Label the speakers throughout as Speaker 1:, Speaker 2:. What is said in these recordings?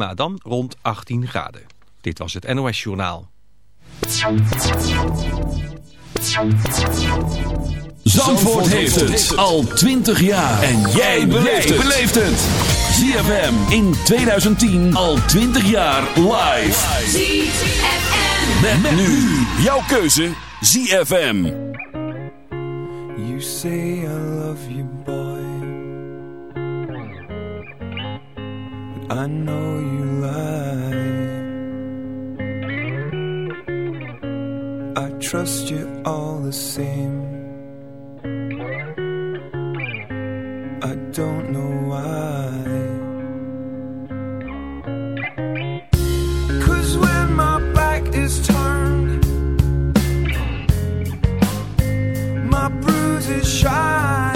Speaker 1: Maar dan rond 18 graden. Dit was het NOS Journaal.
Speaker 2: Zandvoort heeft het al 20 jaar. En jij beleeft het. ZFM in 2010 al 20 jaar live.
Speaker 3: ZFM.
Speaker 2: Met, nu. Jouw keuze. ZFM.
Speaker 4: You say I know you lie. I trust you all the same. I don't know why. When my back is turned, my shine.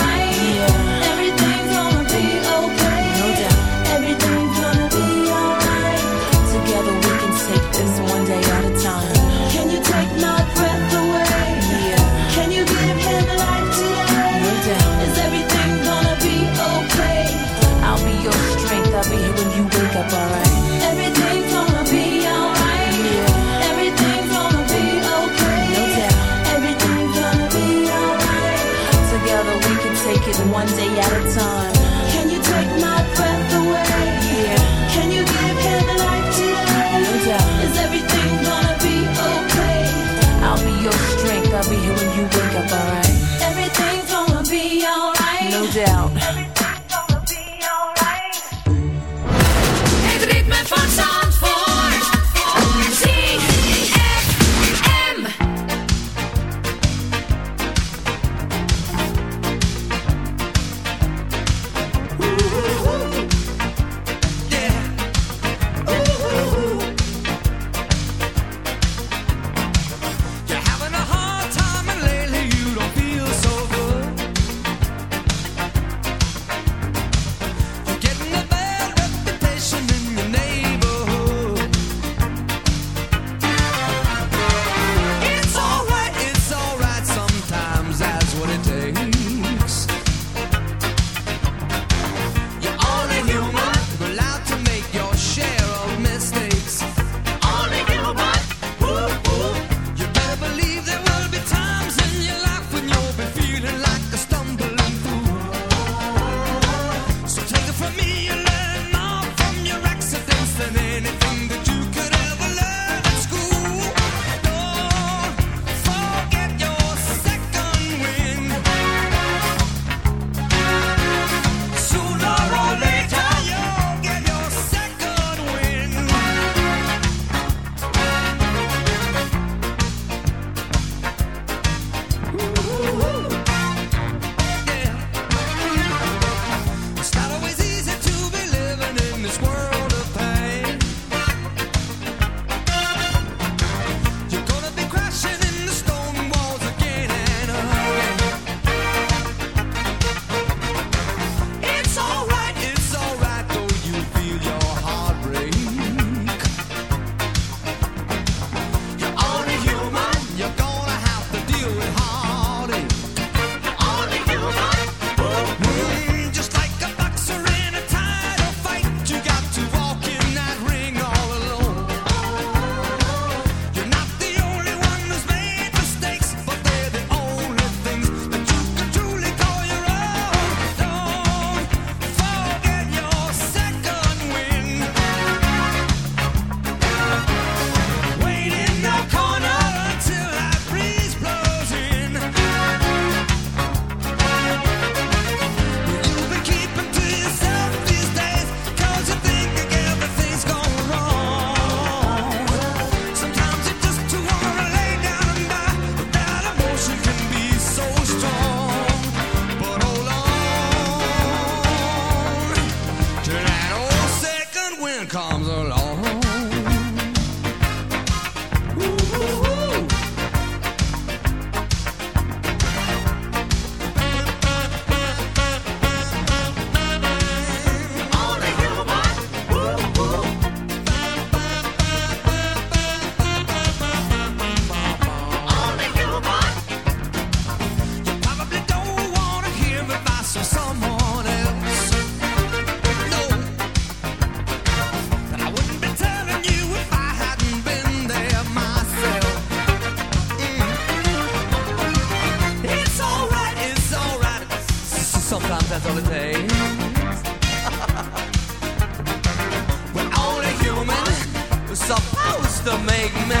Speaker 4: make
Speaker 3: me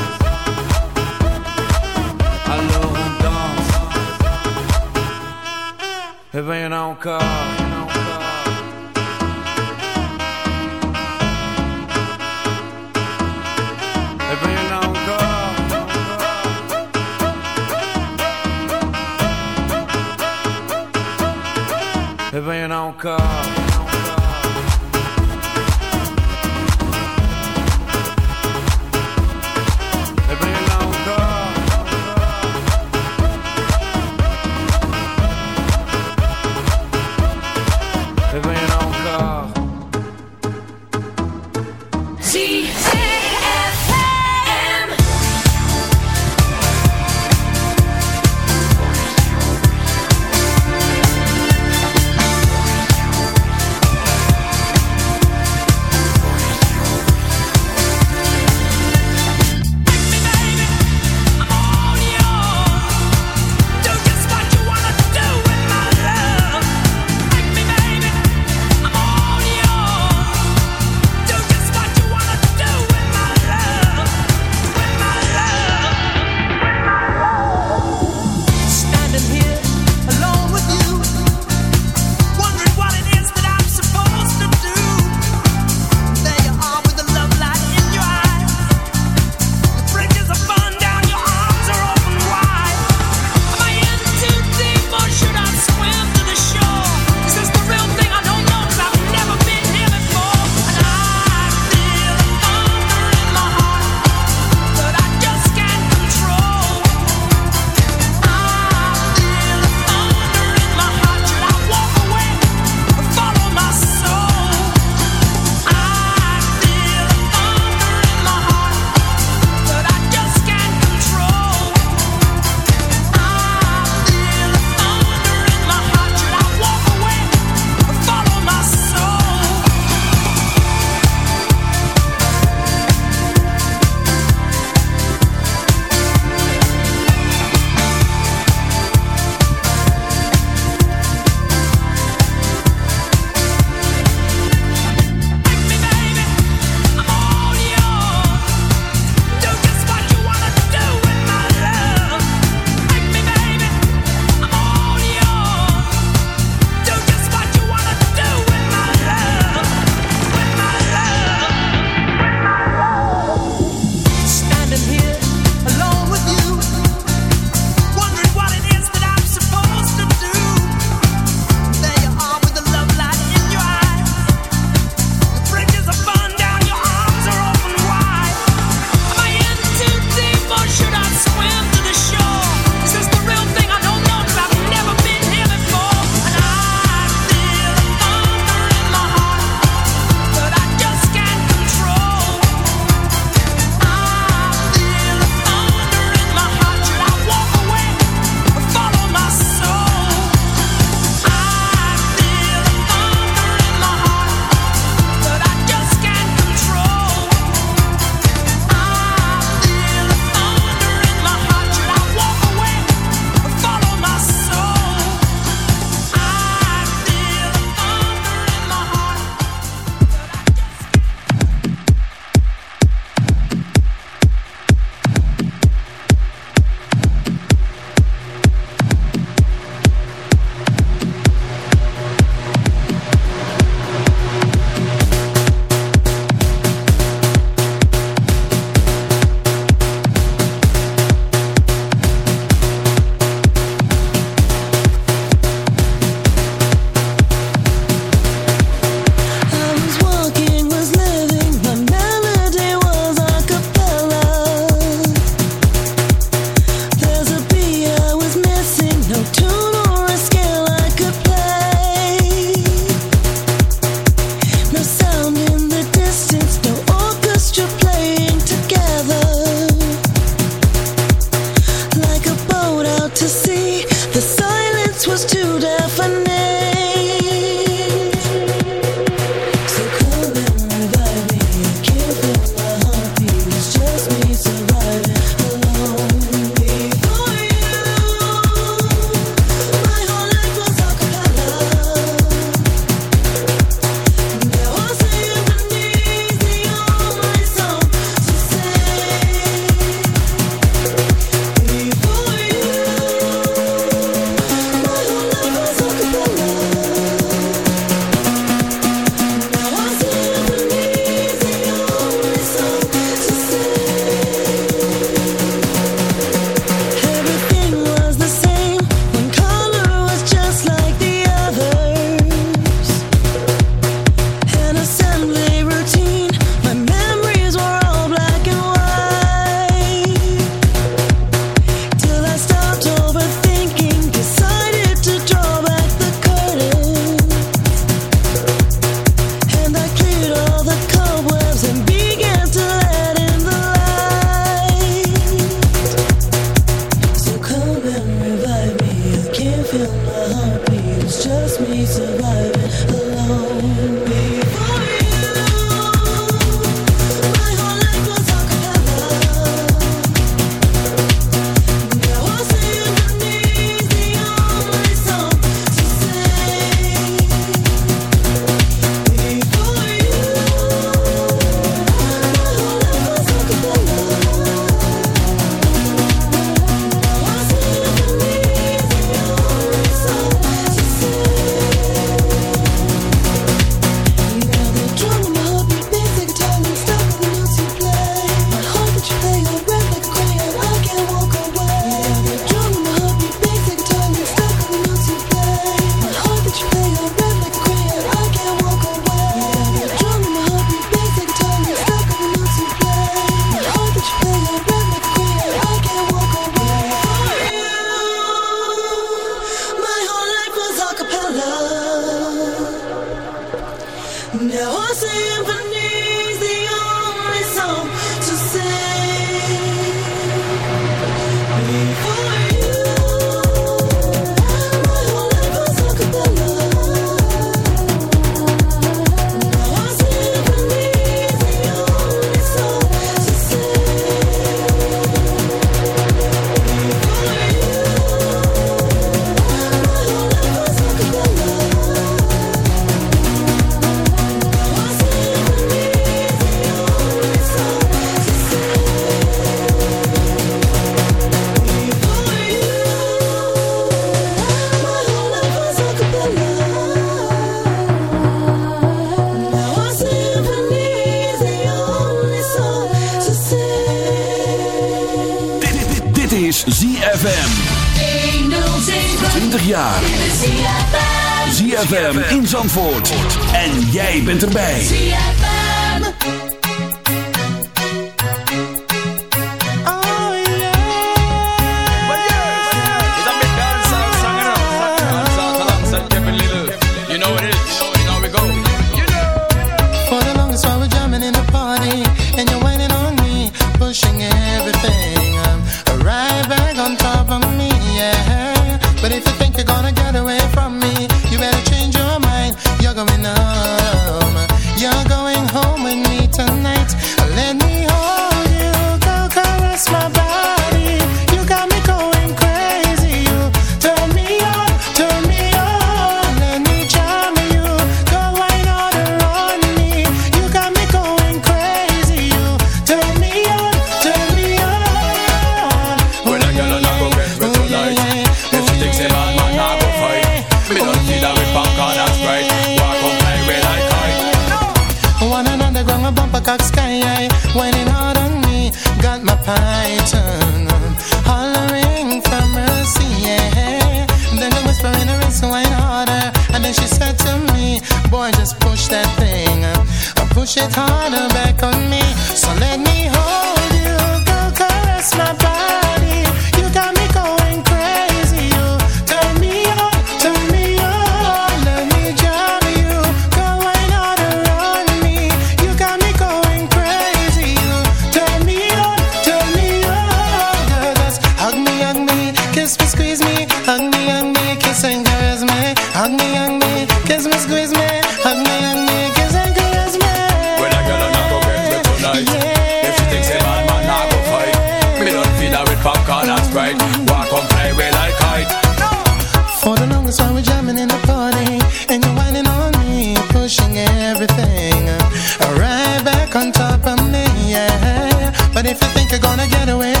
Speaker 5: If you think you're gonna get away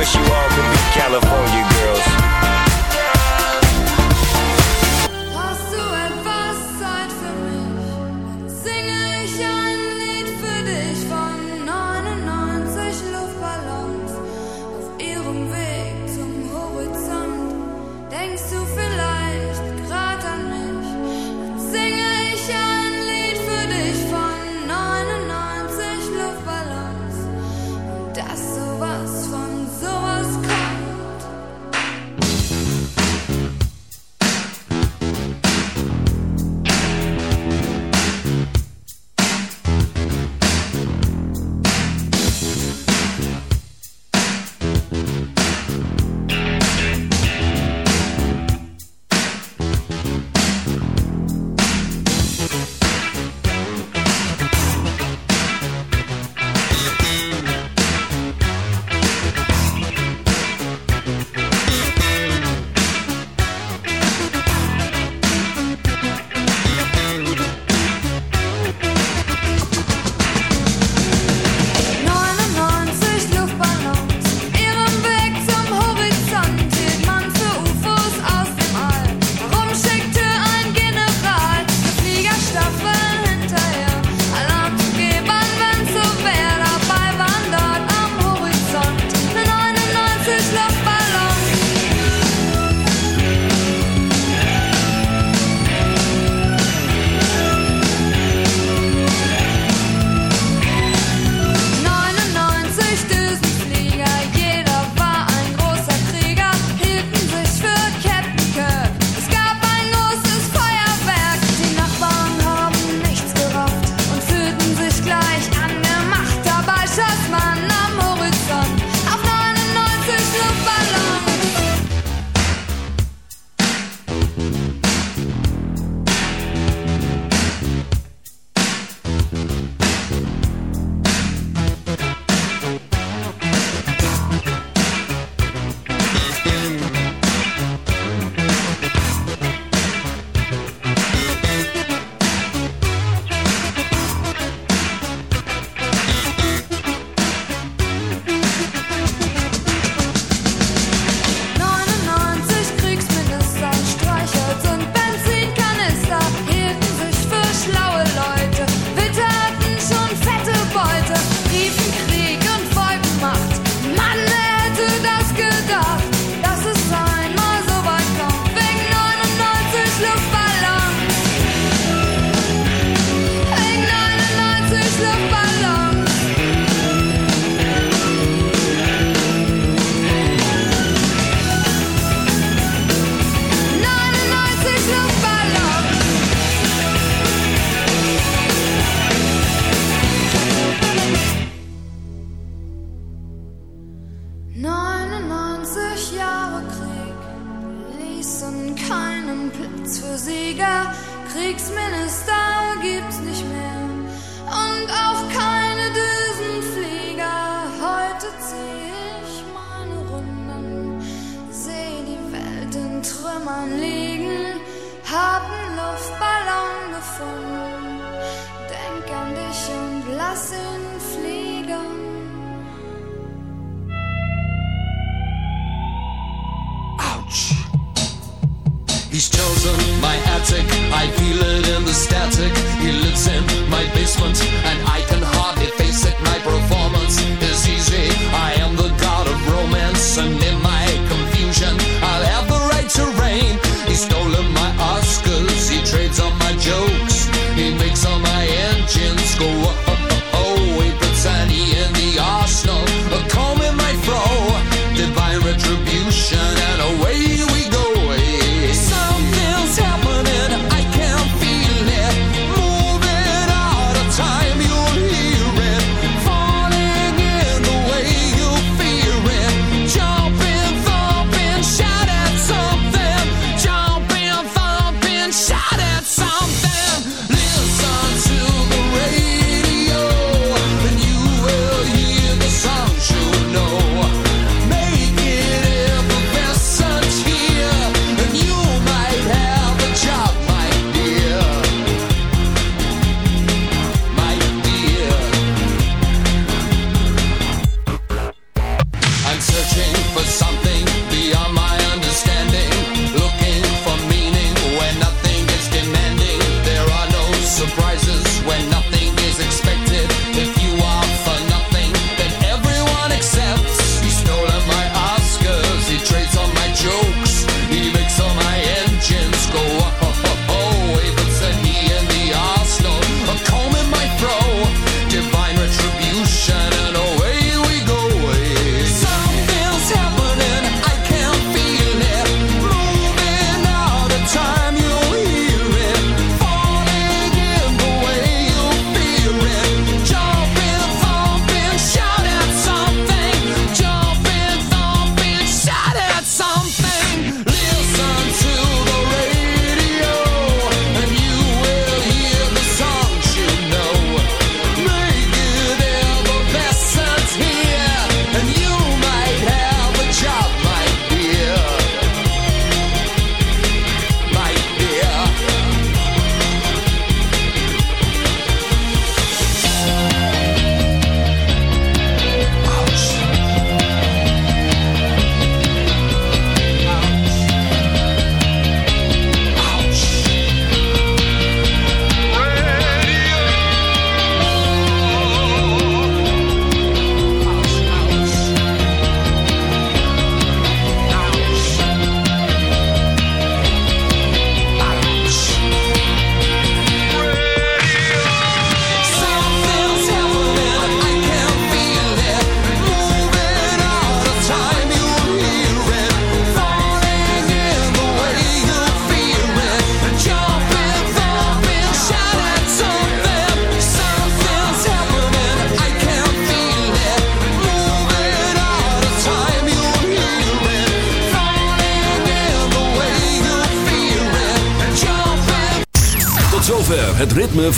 Speaker 6: Wish you all
Speaker 7: He's chosen my attic. I feel it in the static. He lives in my basement, and I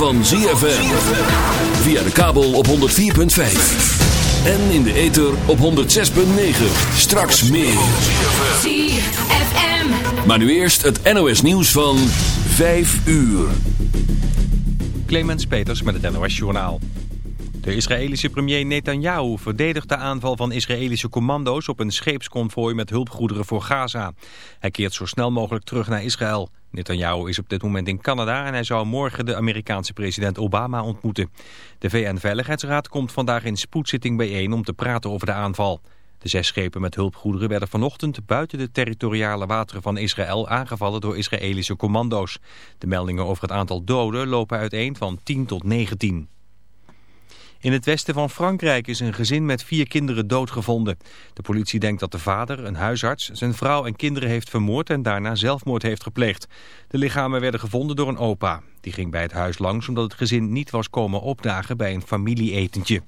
Speaker 2: van ZFM. Via de kabel op 104.5. En in de ether op 106.9. Straks meer.
Speaker 3: ZFM.
Speaker 2: Maar nu eerst het NOS nieuws van 5 uur.
Speaker 1: Clemens Peters met het NOS Journaal. De Israëlische premier Netanyahu verdedigt de aanval van Israëlische commando's op een scheepsconvooi met hulpgoederen voor Gaza. Hij keert zo snel mogelijk terug naar Israël. Netanyahu is op dit moment in Canada en hij zou morgen de Amerikaanse president Obama ontmoeten. De VN-veiligheidsraad komt vandaag in spoedzitting bijeen om te praten over de aanval. De zes schepen met hulpgoederen werden vanochtend buiten de territoriale wateren van Israël aangevallen door Israëlische commando's. De meldingen over het aantal doden lopen uiteen van 10 tot 19. In het westen van Frankrijk is een gezin met vier kinderen doodgevonden. De politie denkt dat de vader, een huisarts, zijn vrouw en kinderen heeft vermoord en daarna zelfmoord heeft gepleegd. De lichamen werden gevonden door een opa. Die ging bij het huis langs omdat het gezin niet was komen opdagen bij een familieetentje.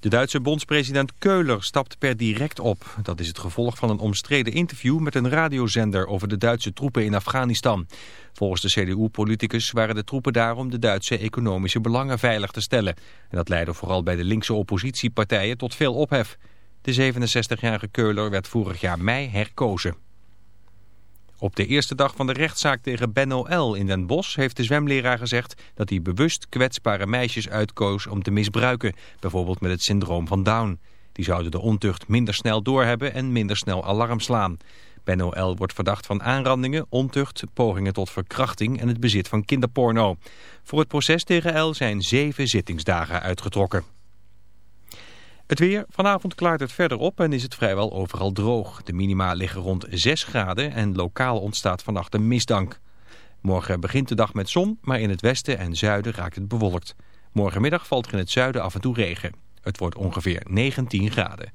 Speaker 1: De Duitse bondspresident Keuler stapt per direct op. Dat is het gevolg van een omstreden interview met een radiozender over de Duitse troepen in Afghanistan. Volgens de CDU-politicus waren de troepen daar om de Duitse economische belangen veilig te stellen. En dat leidde vooral bij de linkse oppositiepartijen tot veel ophef. De 67-jarige Keuler werd vorig jaar mei herkozen. Op de eerste dag van de rechtszaak tegen Benno L. in Den Bosch heeft de zwemleraar gezegd dat hij bewust kwetsbare meisjes uitkoos om te misbruiken, bijvoorbeeld met het syndroom van Down. Die zouden de ontucht minder snel doorhebben en minder snel alarm slaan. Benno L. wordt verdacht van aanrandingen, ontucht, pogingen tot verkrachting en het bezit van kinderporno. Voor het proces tegen L zijn zeven zittingsdagen uitgetrokken. Het weer. Vanavond klaart het verder op en is het vrijwel overal droog. De minima liggen rond 6 graden en lokaal ontstaat vannacht een mistdank. Morgen begint de dag met zon, maar in het westen en zuiden raakt het bewolkt. Morgenmiddag valt er in het zuiden af en toe regen. Het wordt ongeveer 19 graden.